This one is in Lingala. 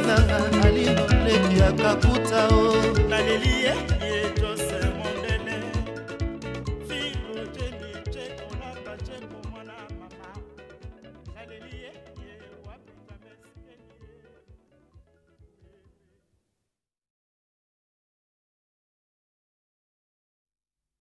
nanga alinoleki akakuta o naleli ye